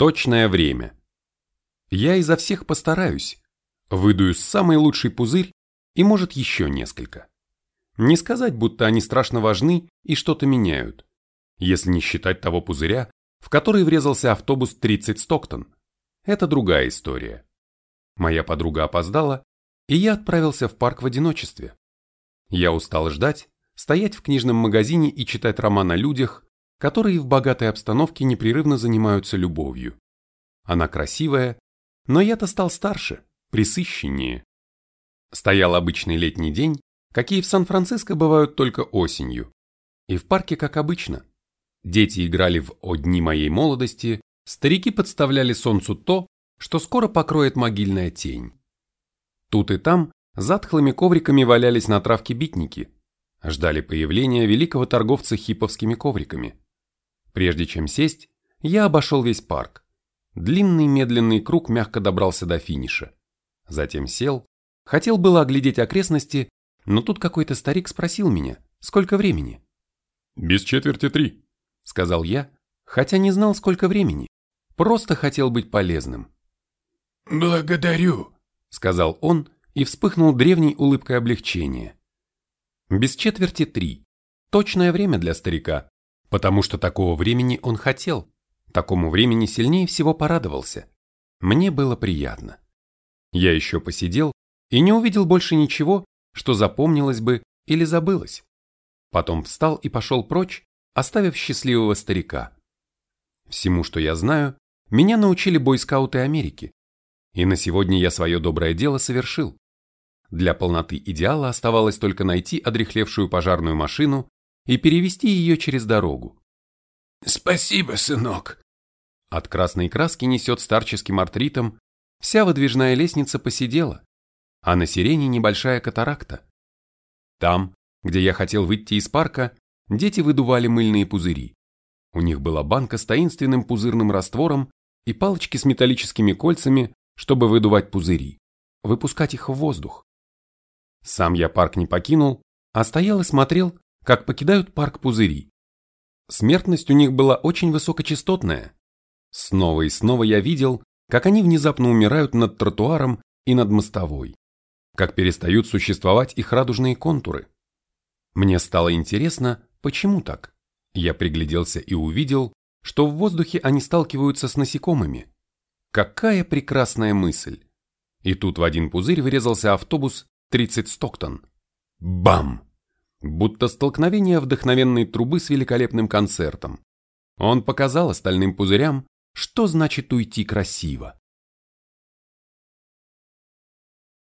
Точное время. Я изо всех постараюсь. Выдую самый лучший пузырь и, может, еще несколько. Не сказать, будто они страшно важны и что-то меняют, если не считать того пузыря, в который врезался автобус 30 Стоктон. Это другая история. Моя подруга опоздала, и я отправился в парк в одиночестве. Я устал ждать, стоять в книжном магазине и читать роман о людях, которые в богатой обстановке непрерывно занимаются любовью. Она красивая, но я-то стал старше, присыщеннее. Стоял обычный летний день, какие в Сан-Франциско бывают только осенью. И в парке, как обычно. Дети играли в «О дни моей молодости», старики подставляли солнцу то, что скоро покроет могильная тень. Тут и там затхлыми ковриками валялись на травке битники, ждали появления великого торговца хиповскими ковриками. Прежде чем сесть, я обошел весь парк. Длинный медленный круг мягко добрался до финиша. Затем сел, хотел было оглядеть окрестности, но тут какой-то старик спросил меня, сколько времени. «Без четверти три», — сказал я, хотя не знал, сколько времени. Просто хотел быть полезным. «Благодарю», — сказал он и вспыхнул древней улыбкой облегчения. Без четверти три. Точное время для старика, потому что такого времени он хотел. Такому времени сильнее всего порадовался. Мне было приятно. Я еще посидел и не увидел больше ничего, что запомнилось бы или забылось. Потом встал и пошел прочь, оставив счастливого старика. Всему, что я знаю, меня научили бойскауты Америки. И на сегодня я свое доброе дело совершил. Для полноты идеала оставалось только найти одрехлевшую пожарную машину и перевести ее через дорогу. «Спасибо, сынок!» От красной краски несет старческим артритом, вся выдвижная лестница посидела, а на сирене небольшая катаракта. Там, где я хотел выйти из парка, дети выдували мыльные пузыри. У них была банка с таинственным пузырным раствором и палочки с металлическими кольцами, чтобы выдувать пузыри, выпускать их в воздух. Сам я парк не покинул, а стоял и смотрел, как покидают парк пузыри. Смертность у них была очень высокочастотная. Снова и снова я видел, как они внезапно умирают над тротуаром и над мостовой, как перестают существовать их радужные контуры. Мне стало интересно, почему так. Я пригляделся и увидел, что в воздухе они сталкиваются с насекомыми. Какая прекрасная мысль! И тут в один пузырь врезался автобус 30 Стоктон. Бам! Будто столкновение вдохновенной трубы с великолепным концертом. Он показал остальным пузырям, что значит уйти красиво.